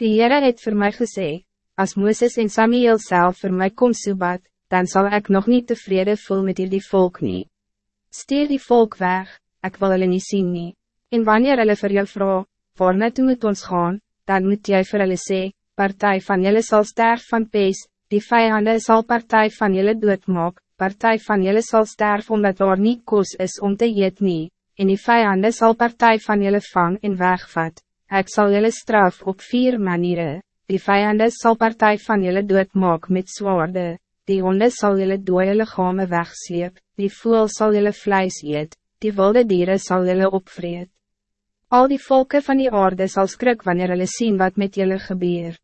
Die Heere het voor mij gezegd, als Moeses en Samuel zelf voor mij kom soebat, dan zal ik nog niet tevreden voelen met die volk niet. Steer die volk weg, ik wil hulle niet zien nie. En wanneer hulle vir jou vraag, waar naartoe moet ons gaan, dan moet jy vir hulle sê, partij van julle zal sterf van pees, die vijanden zal partij van julle doodmaak, partij van julle zal sterf omdat daar niet koos is om te eet nie, en die vijanden zal partij van julle vang en wegvat. Ik zal julle straf op vier manieren. Die vijanden zal partij van julle doodmaak met zwaarden. Die honde zal julle dode lichame wegsleep. Die voel zal julle vlijs eet. Die wilde dieren zal julle opvreed. Al die volken van die aarde zal skrik wanneer hulle zien wat met julle gebeur.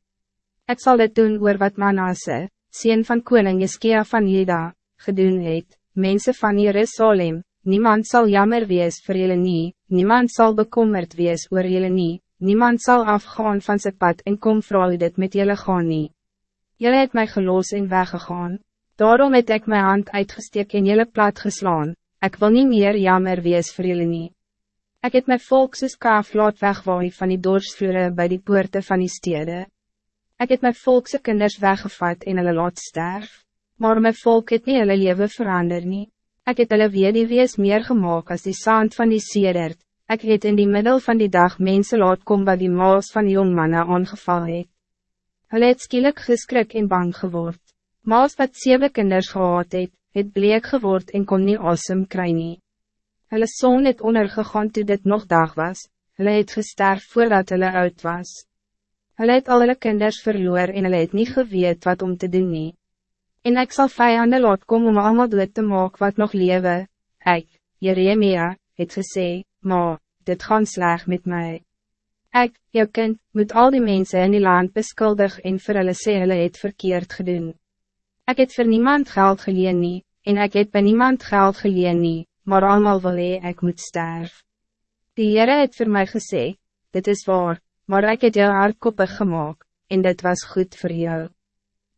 Ik zal dit doen oor wat Manasse, sien van koning Jeskia van Juda, gedoen het, mensen van Jerusalem, niemand zal jammer wees voor jullie nie, niemand zal bekommerd wees oor jullie nie, niemand zal afgaan van zijn pad en kom vrouw dit met jullie gaan nie. Jullie het mij geloos en weggegaan, daarom het ik mijn hand uitgesteek en jullie plat geslaan, ik wil niet meer jammer wees voor jullie nie. Ik het mijn volk soos kaaf laat wegwaai van die doorsvloere bij die poorten van die stede. Ik het mijn volkse kinders weggevat en hulle laat sterf, maar mijn volk het nie hulle leven verander nie. Ek het hulle weer die wees meer gemaakt als die sand van die sedert, Ik het in die middel van die dag mensen laat kom wat die maas van jong mannen aangeval het. Hulle het skielik geskrik en bang geword. Maas wat zeven kinders gehad het, het bleek geword en kon nie awesome kry nie. Hulle zoon het ondergegaan toe dit nog dag was, hulle het gesterf voordat hulle oud was. Hulle het al hulle kinders verloor en hulle het nie geweet wat om te doen nie. En ik zal vijanden laat kom om allemaal dood te maak wat nog lewe, ek, Jeremia, het gesê, maar, dit gaan sleg met mij. Ik, jou kind, moet al die mensen in die land beskuldig en vir hulle sê hulle het verkeerd gedoen. Ik het voor niemand geld geleen nie, en ik het bij niemand geld geleen nie, maar allemaal wil hee, ek moet sterf. Die Heere het voor mij gesê, dit is waar, maar ik het jou hardkoppig gemaakt, en dit was goed voor jou.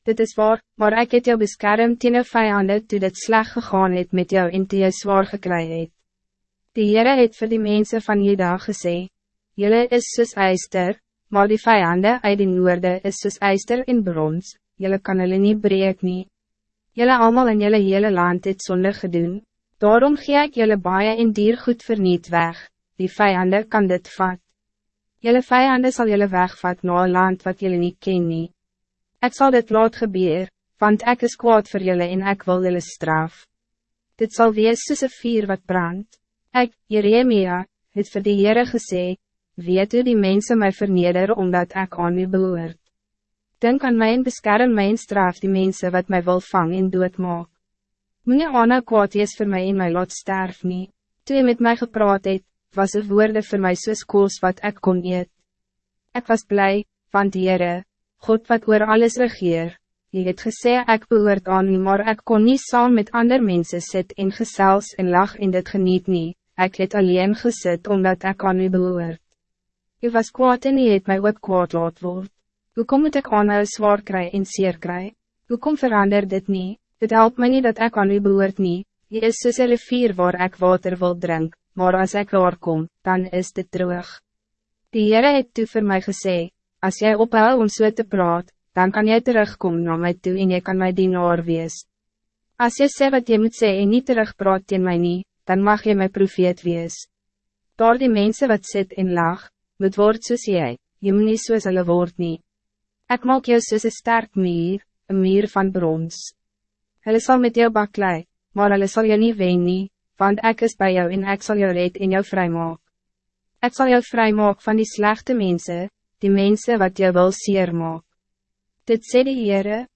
Dit is waar, maar ik het jou beskerm teen jou vijanden toe dit sleg gegaan het met jou en toe jy zwaar gekry het. Die Heere het vir die mensen van Juda gesê, Julle is soos eister, maar die vijanden uit die noorde is soos eister in brons, Julle kan hulle nie breek nie. Julle allemaal in julle hele land het zonde gedoen, daarom gee ek julle baie en dier goed verniet weg, die vijanden kan dit vat. Julle vijanden zal julle wegvat na een land wat julle niet ken nie. Ek sal dit laat gebeur, want ek is kwaad voor julle en ek wil julle straf. Dit zal wees soos een vier wat brandt. Ik, Jeremia, het vir die Heere gesê, weet u die mensen mij verneder omdat ik aan u behoort. Denk aan mij en beskerm my en straf die mensen wat mij wil vang en doodmaak. Moe aan kwaad is voor mij en my laat sterf nie. Toe jy met mij gepraat het, was het woorde voor mij soos koos wat ik kon eet. Ik was blij, want Heere, God wat oor alles regeer, Je het gesê ek behoort aan u maar ik kon niet saam met ander mensen sit en gesels en lach en dit geniet nie, ik het alleen gezet omdat ik aan u behoort. U was kwaad en u het my ook kwaad laat word. Hoe kom het ek aan u zwaar kry en seer kry? Hoe kom verander dit niet? Dit helpt mij niet dat ik aan u behoort nie, je is soos een rivier waar ik water wil drink, maar als ik daar kom, dan is dit terug. Die Heere het toe vir my gesê, as jy ophou om so te praat, dan kan jij terugkomen naar mij toe en je kan mij dienaar wees. Als je zegt wat je moet zeggen en niet terugpraat tegen mij niet, dan mag je mijn profeet wees. Door die mensen wat zit in laag, moet woord soos jy, je moet niet soos hulle woord nie. Ek maak jou soos een sterk meer, een meer van brons. Hulle sal met jou baklei, maar hulle sal jou niet wen nie, want ek is bij jou en ek sal jou red en jou vrymaak. Ek sal jou vrymaak van die slechte mensen, die mensen wat jou wil seer maak. Dit sê die Heere,